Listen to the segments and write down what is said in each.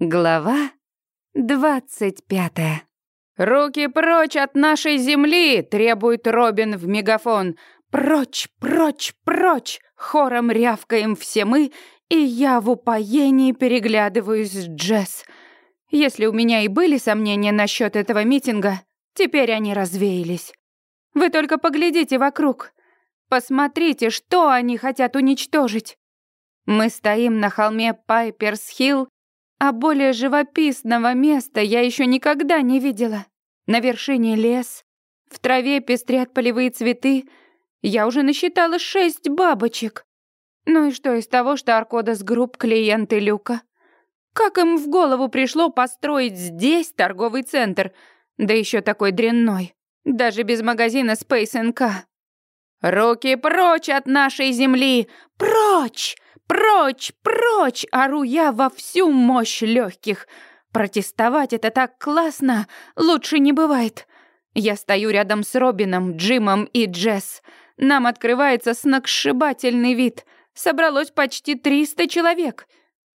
Глава двадцать пятая. «Руки прочь от нашей земли!» — требует Робин в мегафон. «Прочь, прочь, прочь!» — хором рявкаем все мы, и я в упоении переглядываюсь с Джесс. Если у меня и были сомнения насчет этого митинга, теперь они развеялись. Вы только поглядите вокруг. Посмотрите, что они хотят уничтожить. Мы стоим на холме Пайперс-Хилл, а более живописного места я еще никогда не видела. На вершине лес, в траве пестрят полевые цветы. Я уже насчитала шесть бабочек. Ну и что из того, что Аркодас Групп клиенты Люка? Как им в голову пришло построить здесь торговый центр, да еще такой дрянной, даже без магазина Space NK? «Руки прочь от нашей земли! Прочь! Прочь! Прочь!» Ору я во всю мощь легких. Протестовать это так классно, лучше не бывает. Я стою рядом с Робином, Джимом и Джесс. Нам открывается сногсшибательный вид. Собралось почти 300 человек —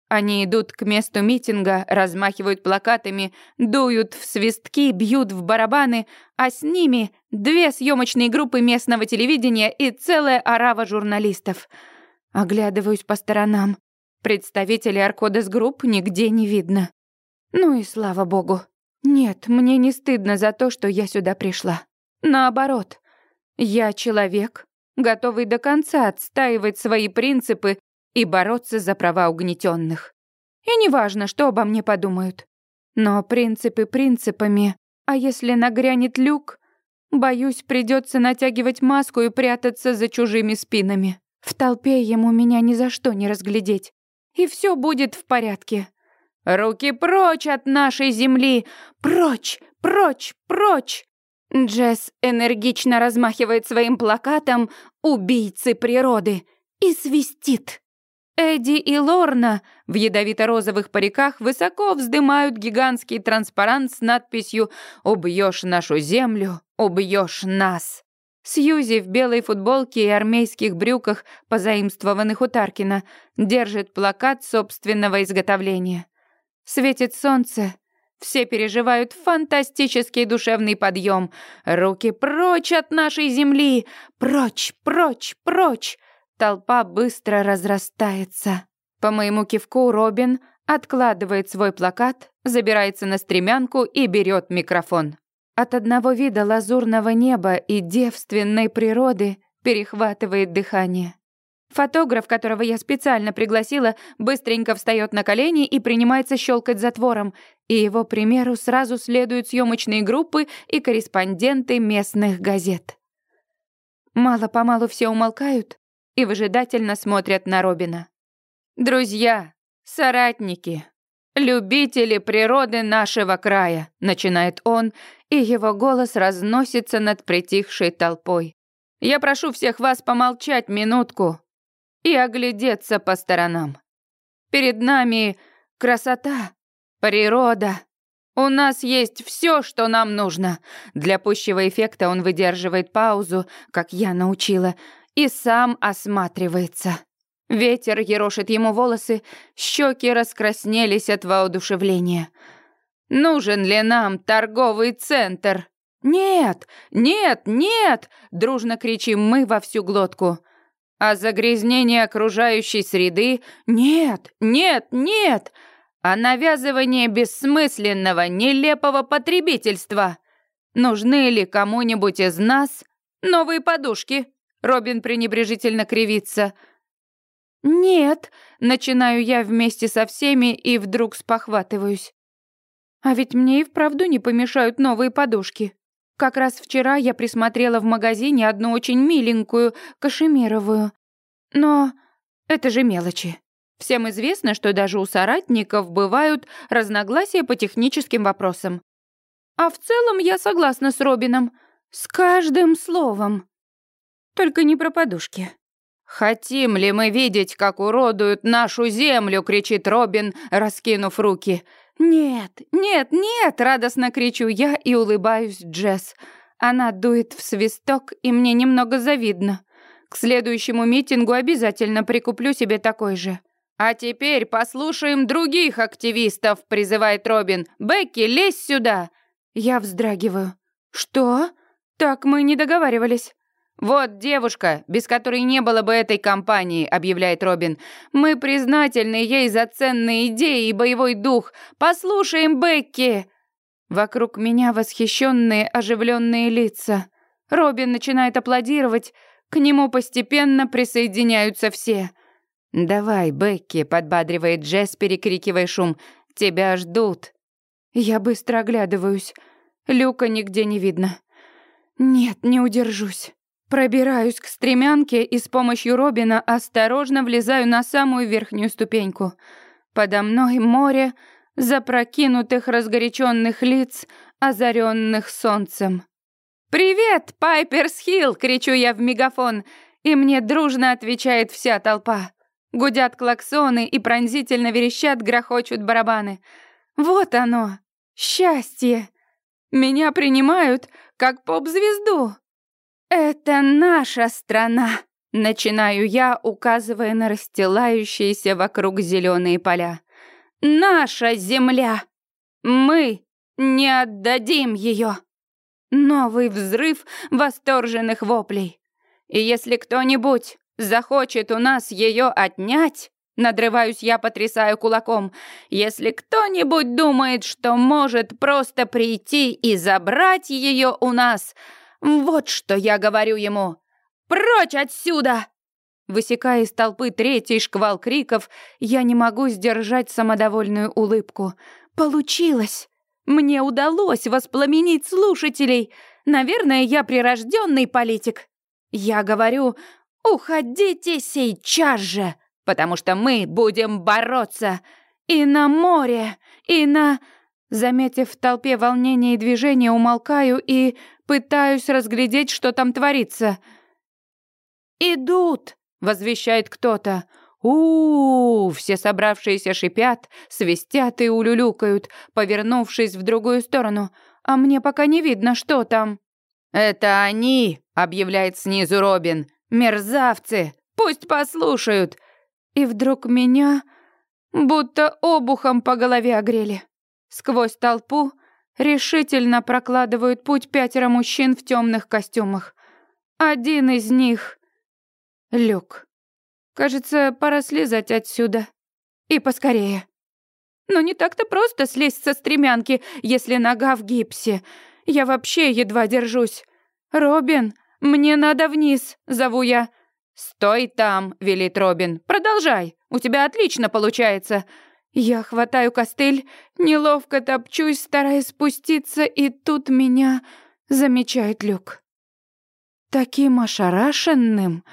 они идут к месту митинга, размахивают плакатами, дуют в свистки, бьют в барабаны, а с ними две съемочные группы местного телевидения и целая орава журналистов. Оглядываюсь по сторонам. Представителей Аркодас Групп нигде не видно. Ну и слава богу. Нет, мне не стыдно за то, что я сюда пришла. Наоборот, я человек, готовый до конца отстаивать свои принципы и бороться за права угнетенных. И неважно, что обо мне подумают. Но принципы принципами, а если нагрянет люк, боюсь, придется натягивать маску и прятаться за чужими спинами. В толпе ему меня ни за что не разглядеть. И все будет в порядке. Руки прочь от нашей земли! Прочь, прочь, прочь! Джесс энергично размахивает своим плакатом «Убийцы природы» и свистит. Эдди и Лорна в ядовито-розовых париках высоко вздымают гигантский транспарант с надписью «Убьешь нашу землю, убьешь нас». Сьюзи в белой футболке и армейских брюках, позаимствованных у Таркина, держит плакат собственного изготовления. Светит солнце, все переживают фантастический душевный подъем. Руки прочь от нашей земли! Прочь, прочь, прочь! Толпа быстро разрастается. По моему кивку Робин откладывает свой плакат, забирается на стремянку и берет микрофон. От одного вида лазурного неба и девственной природы перехватывает дыхание. Фотограф, которого я специально пригласила, быстренько встает на колени и принимается щелкать затвором, и его примеру сразу следуют съемочные группы и корреспонденты местных газет. Мало-помалу все умолкают, и выжидательно смотрят на Робина. «Друзья, соратники, любители природы нашего края», начинает он, и его голос разносится над притихшей толпой. «Я прошу всех вас помолчать минутку и оглядеться по сторонам. Перед нами красота, природа. У нас есть все, что нам нужно. Для пущего эффекта он выдерживает паузу, как я научила, и сам осматривается. Ветер ерошит ему волосы, щеки раскраснелись от воодушевления. «Нужен ли нам торговый центр?» «Нет, нет, нет!» — дружно кричим мы во всю глотку. «А загрязнение окружающей среды?» «Нет, нет, нет!» «А навязывание бессмысленного, нелепого потребительства?» «Нужны ли кому-нибудь из нас новые подушки?» Робин пренебрежительно кривится. «Нет», — начинаю я вместе со всеми и вдруг спохватываюсь. А ведь мне и вправду не помешают новые подушки. Как раз вчера я присмотрела в магазине одну очень миленькую, кашемировую. Но это же мелочи. Всем известно, что даже у соратников бывают разногласия по техническим вопросам. А в целом я согласна с Робином. С каждым словом. Только не про подушки. «Хотим ли мы видеть, как уродуют нашу землю?» — кричит Робин, раскинув руки. «Нет, нет, нет!» — радостно кричу я и улыбаюсь Джесс. Она дует в свисток, и мне немного завидно. К следующему митингу обязательно прикуплю себе такой же. «А теперь послушаем других активистов», — призывает Робин. «Бекки, лезь сюда!» Я вздрагиваю. «Что? Так мы не договаривались». «Вот девушка, без которой не было бы этой компании», — объявляет Робин. «Мы признательны ей за ценные идеи и боевой дух. Послушаем Бекки!» Вокруг меня восхищенные, оживленные лица. Робин начинает аплодировать. К нему постепенно присоединяются все. «Давай, Бекки», — подбадривает Джесс, перекрикивая шум. «Тебя ждут». Я быстро оглядываюсь. Люка нигде не видно. Нет, не удержусь. Пробираюсь к стремянке и с помощью Робина осторожно влезаю на самую верхнюю ступеньку. Подо мной море запрокинутых разгоряченных лиц, озаренных солнцем. «Привет, Пайперс-Хилл!» — кричу я в мегафон, и мне дружно отвечает вся толпа. Гудят клаксоны и пронзительно верещат, грохочут барабаны. Вот оно, счастье! Меня принимают как поп-звезду. «Это наша страна», — начинаю я, указывая на расстилающиеся вокруг зеленые поля. «Наша земля! Мы не отдадим ее!» Новый взрыв восторженных воплей. И если кто-нибудь захочет у нас ее отнять, надрываюсь я, потрясаю кулаком, если кто-нибудь думает, что может просто прийти и забрать ее у нас, вот что я говорю ему. «Прочь отсюда!» Высекая из толпы третий шквал криков, я не могу сдержать самодовольную улыбку. Получилось! Мне удалось воспламенить слушателей. Наверное, я прирожденный политик. Я говорю, уходите сейчас же, потому что мы будем бороться. И на море, и на... Заметив в толпе волнение и движение, умолкаю и пытаюсь разглядеть, что там творится. «Идут!» — возвещает кто-то. у, -у, Все собравшиеся шипят, свистят и улюлюкают, повернувшись в другую сторону. А мне пока не видно, что там. «Это они!» — объявляет снизу Робин. «Мерзавцы! Пусть послушают!» И вдруг меня будто обухом по голове огрели. Сквозь толпу решительно прокладывают путь пятеро мужчин в темных костюмах. Один из них — Люк. Кажется, пора слезать отсюда. И поскорее. Но не так-то просто слезть со стремянки, если нога в гипсе. Я вообще едва держусь. «Робин, мне надо вниз», — зову я. «Стой там», — велит Робин. «Продолжай, у тебя отлично получается». Я хватаю костыль, неловко топчусь, стараясь спуститься, и тут меня замечает Люк. Таким ошарашенным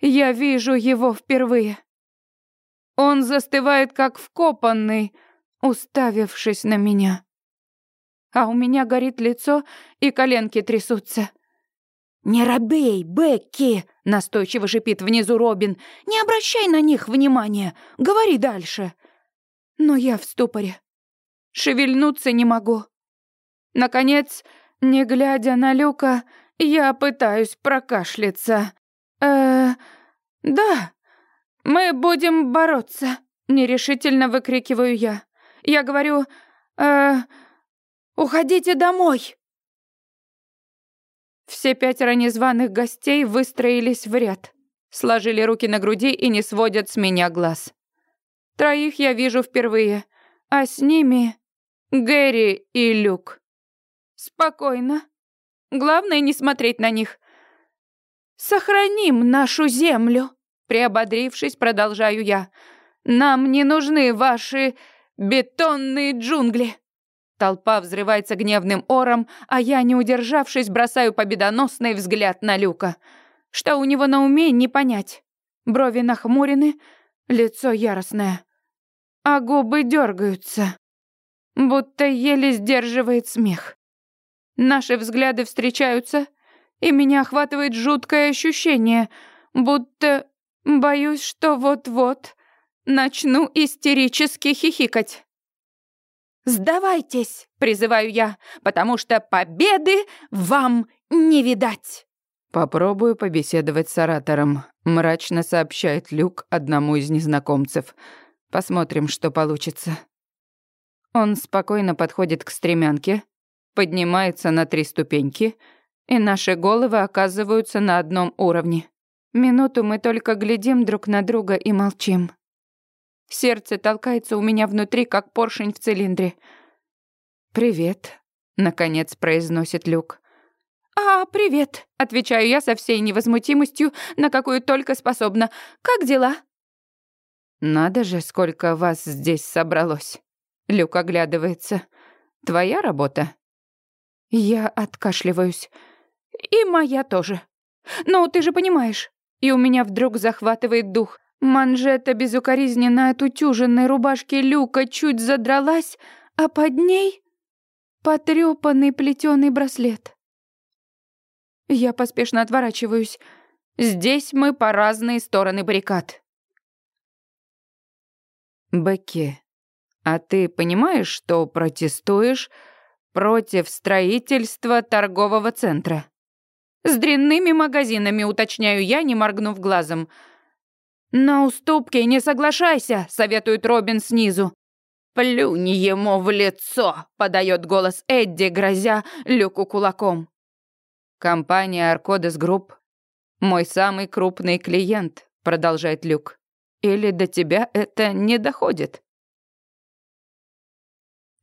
я вижу его впервые. Он застывает, как вкопанный, уставившись на меня. А у меня горит лицо, и коленки трясутся. «Не робей, Бекки!» — настойчиво шипит внизу Робин. «Не обращай на них внимания. Говори дальше». Но я в ступоре. Шевельнуться не могу. Наконец, не глядя на Люка, я пытаюсь прокашляться. э да, мы будем бороться», — нерешительно выкрикиваю я. Я говорю, э уходите домой. Все пятеро незваных гостей выстроились в ряд, сложили руки на груди и не сводят с меня глаз. Троих я вижу впервые, а с ними Гэри и Люк. Спокойно. Главное не смотреть на них. Сохраним нашу землю, приободрившись, продолжаю я. Нам не нужны ваши бетонные джунгли. Толпа взрывается гневным ором, а я, не удержавшись, бросаю победоносный взгляд на Люка. Что у него на уме, не понять. Брови нахмурены, лицо яростное, а губы дергаются, будто еле сдерживает смех. Наши взгляды встречаются, и меня охватывает жуткое ощущение, будто боюсь, что вот-вот начну истерически хихикать. «Сдавайтесь!» — призываю я, потому что победы вам не видать. «Попробую побеседовать с оратором», — мрачно сообщает Люк одному из незнакомцев. Посмотрим, что получится. Он спокойно подходит к стремянке, поднимается на три ступеньки, и наши головы оказываются на одном уровне. Минуту мы только глядим друг на друга и молчим. Сердце толкается у меня внутри, как поршень в цилиндре. «Привет», — наконец произносит Люк. «А, привет», — отвечаю я со всей невозмутимостью, на какую только способна. «Как дела?» «Надо же, сколько вас здесь собралось». Люк оглядывается. «Твоя работа?» Я откашливаюсь. «И моя тоже. Ну, ты же понимаешь». И у меня вдруг захватывает дух. Манжета безукоризненно отутюженной рубашки Люка чуть задралась, а под ней потрёпанный плетёный браслет. Я поспешно отворачиваюсь. Здесь мы по разные стороны баррикад. Бекки, а ты понимаешь, что протестуешь против строительства торгового центра? С дрянными магазинами, уточняю я, не моргнув глазом. «На уступки не соглашайся», — советует Робин снизу. «Плюнь ему в лицо», — подает голос Эдди, грозя Люку кулаком. «Компания Аркодас Групп — мой самый крупный клиент», — продолжает Люк. «Или до тебя это не доходит?»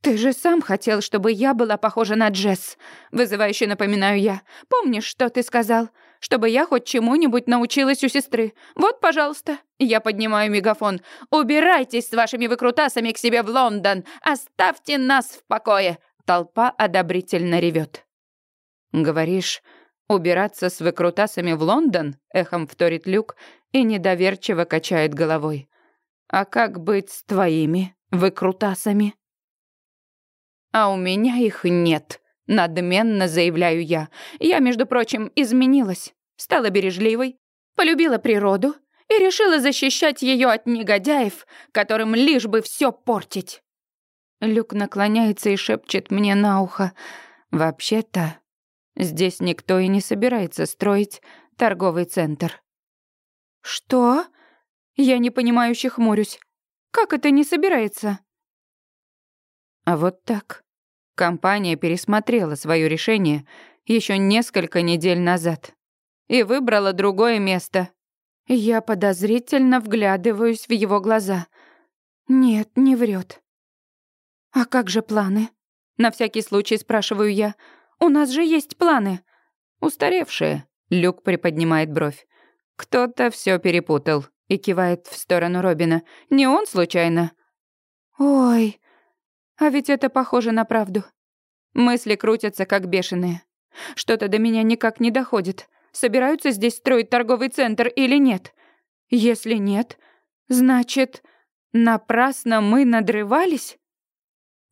«Ты же сам хотел, чтобы я была похожа на Джесс», — вызывающе напоминаю я. «Помнишь, что ты сказал? Чтобы я хоть чему-нибудь научилась у сестры. Вот, пожалуйста». Я поднимаю мегафон. «Убирайтесь с вашими выкрутасами к себе в Лондон! Оставьте нас в покое!» Толпа одобрительно ревет. «Говоришь, убираться с выкрутасами в Лондон?» — эхом вторит Люк и недоверчиво качает головой. «А как быть с твоими выкрутасами?» А у меня их нет, надменно заявляю я. Я, между прочим, изменилась, стала бережливой, полюбила природу и решила защищать ее от негодяев, которым лишь бы все портить. Люк наклоняется и шепчет мне на ухо. «Вообще-то, здесь никто и не собирается строить торговый центр». «Что?» Я непонимающе хмурюсь. «Как это не собирается?» А вот так. Компания пересмотрела свое решение еще несколько недель назад и выбрала другое место. Я подозрительно вглядываюсь в его глаза. Нет, не врет. А как же планы? На всякий случай спрашиваю я. У нас же есть планы. Устаревшие. Люк приподнимает бровь. Кто-то все перепутал и кивает в сторону Робина. Не он случайно? Ой, а ведь это похоже на правду. Мысли крутятся, как бешеные. Что-то до меня никак не доходит. Собираются здесь строить торговый центр или нет? Если нет, значит, напрасно мы надрывались?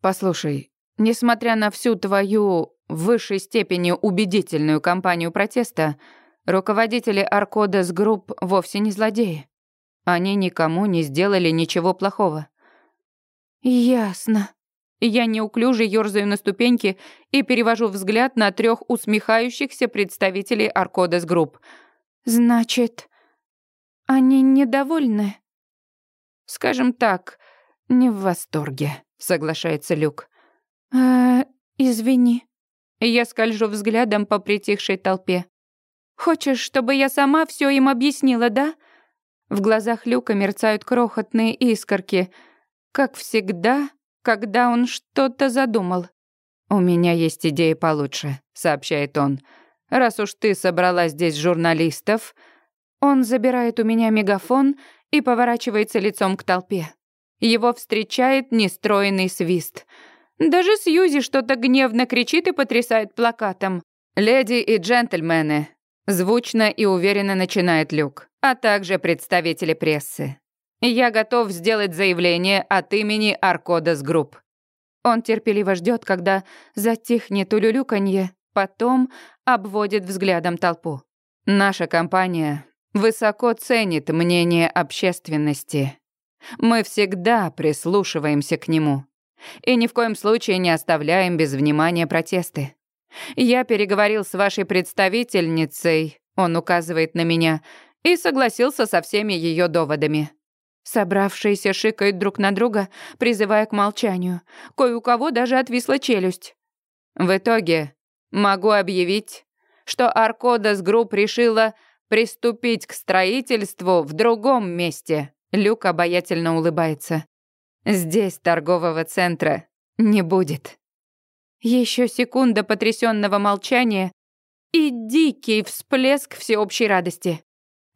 Послушай, несмотря на всю твою в высшей степени убедительную кампанию протеста, руководители Аркодас Групп вовсе не злодеи. Они никому не сделали ничего плохого. Ясно. Я неуклюже ёрзаю на ступеньке и перевожу взгляд на трех усмехающихся представителей Аркодас Групп. «Значит, они недовольны?» «Скажем так, не в восторге», — соглашается Люк. «Э, извини». Я скольжу взглядом по притихшей толпе. «Хочешь, чтобы я сама все им объяснила, да?» В глазах Люка мерцают крохотные искорки. Как всегда, когда он что-то задумал. «У меня есть идея получше», — сообщает он. «Раз уж ты собрала здесь журналистов...» Он забирает у меня мегафон и поворачивается лицом к толпе. Его встречает нестройный свист. Даже Сьюзи что-то гневно кричит и потрясает плакатом. «Леди и джентльмены», — звучно и уверенно начинает Люк, а также представители прессы. Я готов сделать заявление от имени Аркодас Групп. Он терпеливо ждет, когда затихнет улюлюканье, потом обводит взглядом толпу. Наша компания высоко ценит мнение общественности. Мы всегда прислушиваемся к нему и ни в коем случае не оставляем без внимания протесты. Я переговорил с вашей представительницей, он указывает на меня, и согласился со всеми ее доводами. Собравшиеся шикают друг на друга, призывая к молчанию. Кое у кого даже отвисла челюсть. В итоге могу объявить, что Arcodas Group решила приступить к строительству в другом месте. Люк обаятельно улыбается. Здесь торгового центра не будет. Еще секунда потрясенного молчания и дикий всплеск всеобщей радости.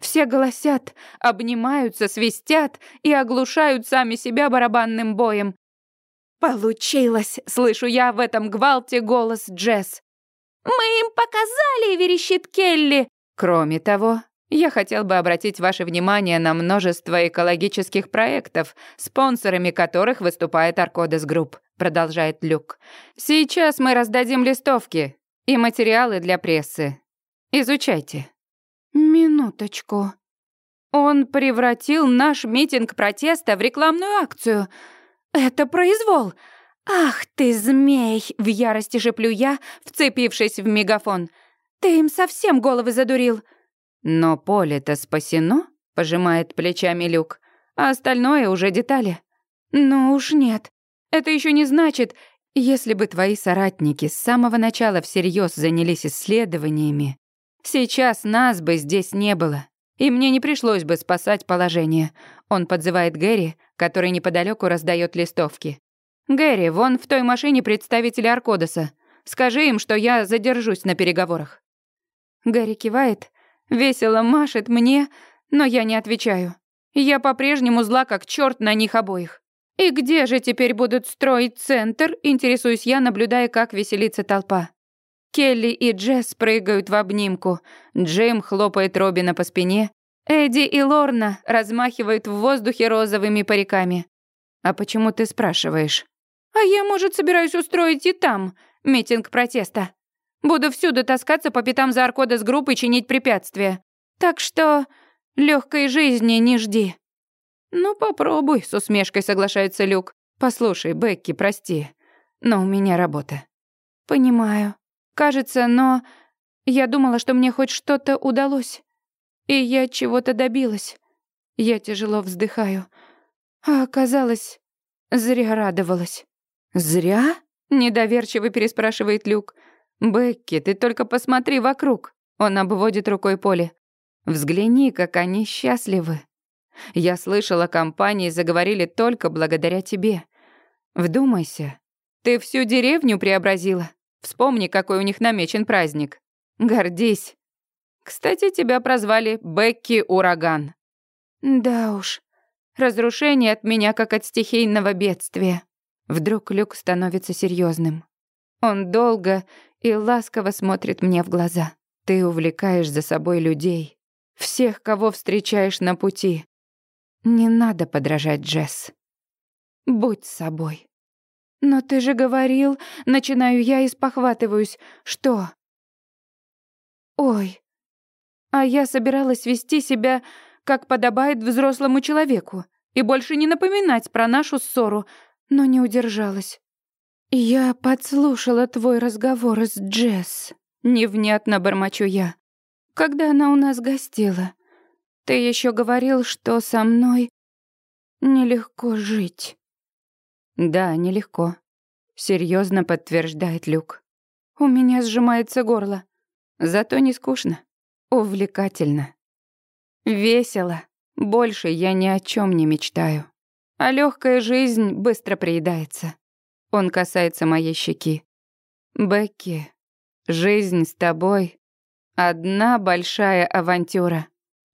Все голосят, обнимаются, свистят и оглушают сами себя барабанным боем. «Получилось!» — слышу я в этом гвалте голос Джесс. «Мы им показали!» — верещит Келли. Кроме того, я хотел бы обратить ваше внимание на множество экологических проектов, спонсорами которых выступает Arcodas Group, продолжает Люк. Сейчас мы раздадим листовки и материалы для прессы. Изучайте. Минуточку. Он превратил наш митинг протеста в рекламную акцию. Это произвол. Ах ты, змей, в ярости шеплю я, вцепившись в мегафон. Ты им совсем головы задурил. Но поле-то спасено, пожимает плечами Люк. А остальное уже детали. Ну уж нет. Это еще не значит, если бы твои соратники с самого начала всерьез занялись исследованиями, сейчас нас бы здесь не было, и мне не пришлось бы спасать положение. Он подзывает Гэри, который неподалеку раздает листовки. «Гэри, вон в той машине представители Аркодоса. Скажи им, что я задержусь на переговорах». Гэри кивает, Весело машет мне, но я не отвечаю. Я по-прежнему зла, как черт на них обоих. И где же теперь будут строить центр, интересуюсь я, наблюдая, как веселится толпа. Келли и Джесс прыгают в обнимку. Джим хлопает Робина по спине. Эдди и Лорна размахивают в воздухе розовыми париками. «А почему ты спрашиваешь?» «А я, может, собираюсь устроить и там митинг протеста. Буду всюду таскаться по пятам за Аркода с группой чинить препятствия. Так что легкой жизни не жди». «Ну, попробуй», — с усмешкой соглашается Люк. «Послушай, Бекки, прости, но у меня работа». «Понимаю. Кажется, но я думала, что мне хоть что-то удалось. И я чего-то добилась. Я тяжело вздыхаю. А оказалось, зря радовалась». «Зря?» — недоверчиво переспрашивает Люк. «Бекки, ты только посмотри вокруг!» Он обводит рукой поле. «Взгляни, как они счастливы!» Я слышала, компании заговорили только благодаря тебе. Вдумайся, ты всю деревню преобразила. Вспомни, какой у них намечен праздник. Гордись. Кстати, тебя прозвали Бекки Ураган. Да уж, разрушение от меня как от стихийного бедствия. Вдруг Люк становится серьезным. Он долго и ласково смотрит мне в глаза. Ты увлекаешь за собой людей, всех, кого встречаешь на пути. Не надо подражать Джесс. Будь собой. Но ты же говорил, начинаю я и спохватываюсь. Что? Ой. А я собиралась вести себя, как подобает взрослому человеку, и больше не напоминать про нашу ссору, но не удержалась. «Я подслушала твой разговор с Джесс», — невнятно бормочу я. «Когда она у нас гостила, ты еще говорил, что со мной нелегко жить». «Да, нелегко», — серьезно подтверждает Люк. «У меня сжимается горло. Зато не скучно, увлекательно. Весело. Больше я ни о чем не мечтаю. А легкая жизнь быстро приедается». Он касается моей щеки. «Бекки, жизнь с тобой — одна большая авантюра».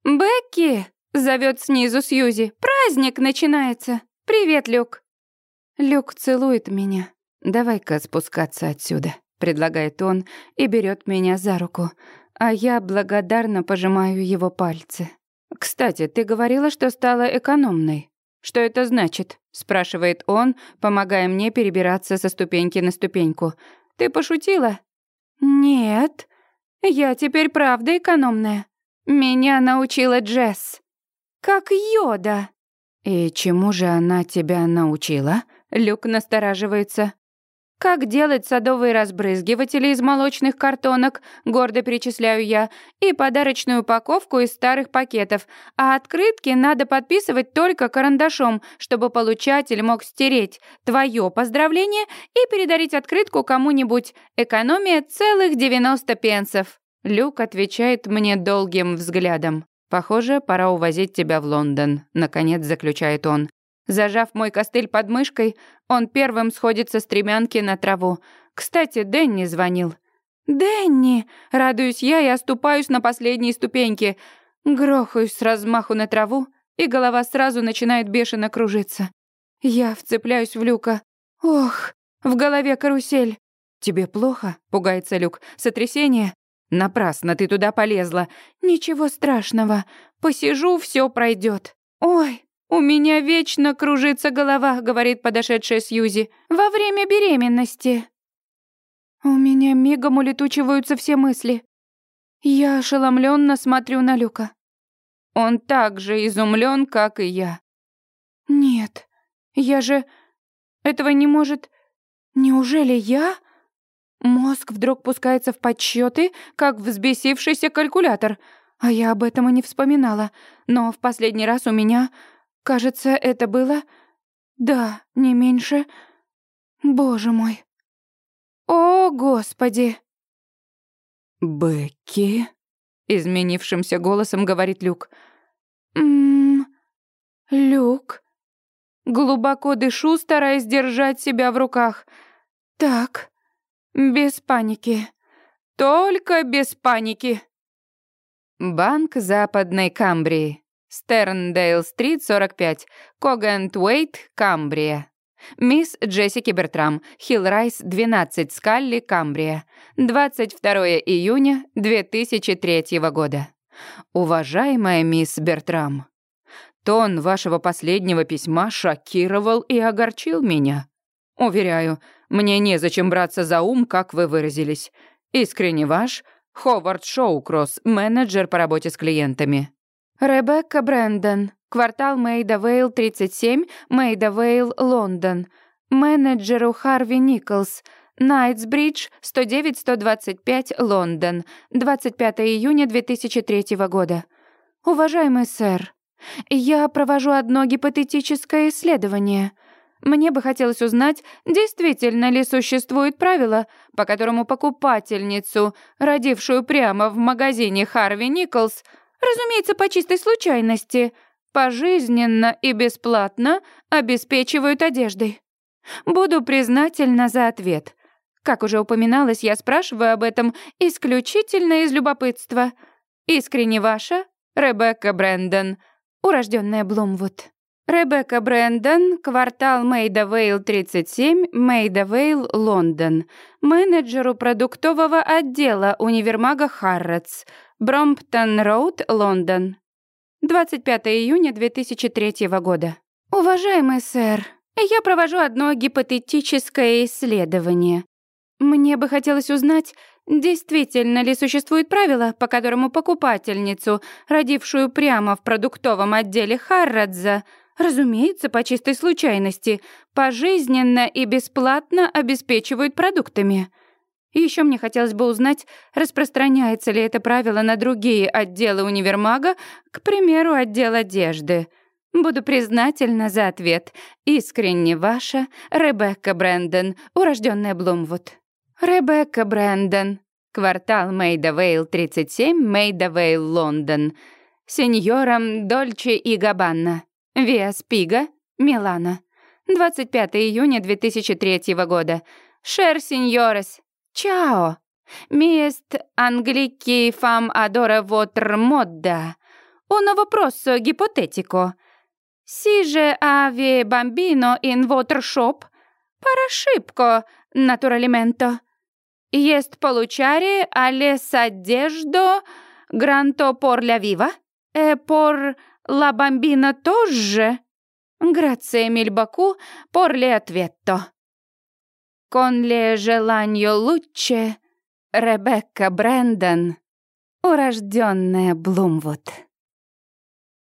«Бекки!» — зовет снизу Сьюзи. «Праздник начинается! Привет, Люк!» Люк целует меня. «Давай-ка спускаться отсюда», — предлагает он и берет меня за руку, а я благодарно пожимаю его пальцы. «Кстати, ты говорила, что стала экономной. Что это значит?» — спрашивает он, помогая мне перебираться со ступеньки на ступеньку. «Ты пошутила?» «Нет, я теперь правда экономная. Меня научила Джесс. Как Йода». «И чему же она тебя научила?» Люк настораживается. Как делать садовые разбрызгиватели из молочных картонок, гордо перечисляю я, и подарочную упаковку из старых пакетов. А открытки надо подписывать только карандашом, чтобы получатель мог стереть твое поздравление и передарить открытку кому-нибудь. Экономия целых 90 пенсов. Люк отвечает мне долгим взглядом. «Похоже, пора увозить тебя в Лондон», — наконец заключает он. Зажав мой костыль под мышкой, он первым сходит со стремянки на траву. Кстати, Дэнни звонил. «Дэнни!» — радуюсь я и оступаюсь на последней ступеньке. Грохаюсь с размаху на траву, и голова сразу начинает бешено кружиться. Я вцепляюсь в Люка. «Ох, в голове карусель!» «Тебе плохо?» — пугается Люк. «Сотрясение?» «Напрасно ты туда полезла. Ничего страшного. Посижу, все пройдет. Ой, «У меня вечно кружится голова», — говорит подошедшая Сьюзи, «во время беременности». У меня мигом улетучиваются все мысли. Я ошеломленно смотрю на Люка. Он так же изумлен, как и я. «Нет, я же... Этого не может... Неужели я...» Мозг вдруг пускается в подсчеты, как взбесившийся калькулятор. А я об этом и не вспоминала. Но в последний раз у меня Кажется, это было... Да, не меньше... Боже мой. О, Господи. «Бекки?» — изменившимся голосом говорит Люк. «Ммм... Люк...» Глубоко дышу, стараясь держать себя в руках. «Так, без паники. Только без паники». Банк Западной Камбрии. Стерндейл-стрит, 45, Коггентуэйт, Камбрия. Мисс Джессики Бертрам, Хилл-Райз, 12, Скалли, Камбрия. 22 июня 2003 года. Уважаемая мисс Бертрам, тон вашего последнего письма шокировал и огорчил меня. Уверяю, мне незачем браться за ум, как вы выразились. Искренне ваш, Ховард Шоукросс, менеджер по работе с клиентами. Ребекка Брэндон, квартал Мейда-Вейл, 37, Мейда-Вейл, Лондон. Менеджеру Харви Николс, Найтсбридж, 109-125, Лондон. 25 июня 2003 года. Уважаемый сэр, я провожу одно гипотетическое исследование. Мне бы хотелось узнать, действительно ли существует правило, по которому покупательницу, родившую прямо в магазине Харви Николс, Разумеется, по чистой случайности. Пожизненно и бесплатно обеспечивают одеждой. Буду признательна за ответ. Как уже упоминалось, я спрашиваю об этом исключительно из любопытства. Искренне ваша, Ребекка Брэндон, урожденная Блумвуд. Ребекка Брэндон, квартал Мейда-Вейл, 37, Мейда-Вейл, Лондон. Менеджеру продуктового отдела универмага Харротс. Бромптон-Роуд, Лондон. 25 июня 2003 года. Уважаемый сэр, я провожу одно гипотетическое исследование. Мне бы хотелось узнать, действительно ли существует правило, по которому покупательницу, родившую прямо в продуктовом отделе Харрадза, разумеется, по чистой случайности, пожизненно и бесплатно обеспечивают продуктами. Еще мне хотелось бы узнать, распространяется ли это правило на другие отделы универмага, к примеру, отдел одежды. Буду признательна за ответ. Искренне ваша Ребекка Брэндон, урожденная Блумвуд. Ребекка Брэндон. Квартал Мейда-Вейл, 37, Мейда-Вейл, Лондон. Сеньорам Дольче и Габбана. Виа Спига, Милан. 25 июня 2003 года. Шер сеньорес! Mi est anglici fam adora votre modda. Un вопросо гипотетико. Si je ave bambino in votre shop, parashipko naturalimento. Есть получare alle s'adеждо granto por la viva? E por la bambina тоже? Por le ответto. Con le желанию лучше Ребекка Брэндон, урожденная Блумвуд.